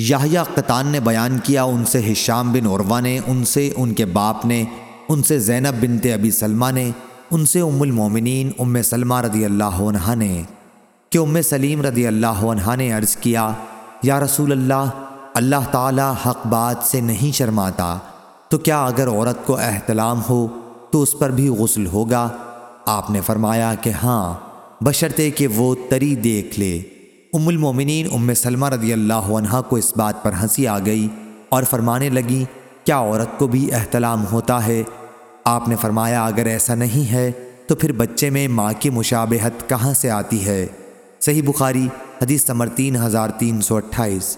یاہیا قطان نے بیان کیا، ان سے حشام بن عروہ نے، ان سے ان کے باپ نے، ان سے زینب بنت ابی سلمہ نے، ان سے ام المومنین، ام سلمہ رضی اللہ عنہ نے۔ کہ ام سلیم رضی اللہ عنہ نے عرض کیا، یا رسول اللہ اللہ تعالی حق بات سے نہیں شرماتا، تو کیا اگر عورت کو احتلام ہو، تو اس پر بھی غسل ہوگا؟ آپ نے فرمایا کہ ہاں بشرطے کہ وہ تری دیکھ لے۔ ام المومنین ام سلمہ رضی اللہ عنہ کو اس بات پر ہنسی آ گئی اور فرمانے لگی، کیا عورت کو بھی احتلام ہوتا ہے؟ آپ نے فرمایا، اگر ایسا نہیں ہے، تو پھر بچے میں ماں کی مشابہت کہاں سے آتی ہے؟ صحیح بخاری، حدیث نمبر تین ہزار تین سو اٹھائیس۔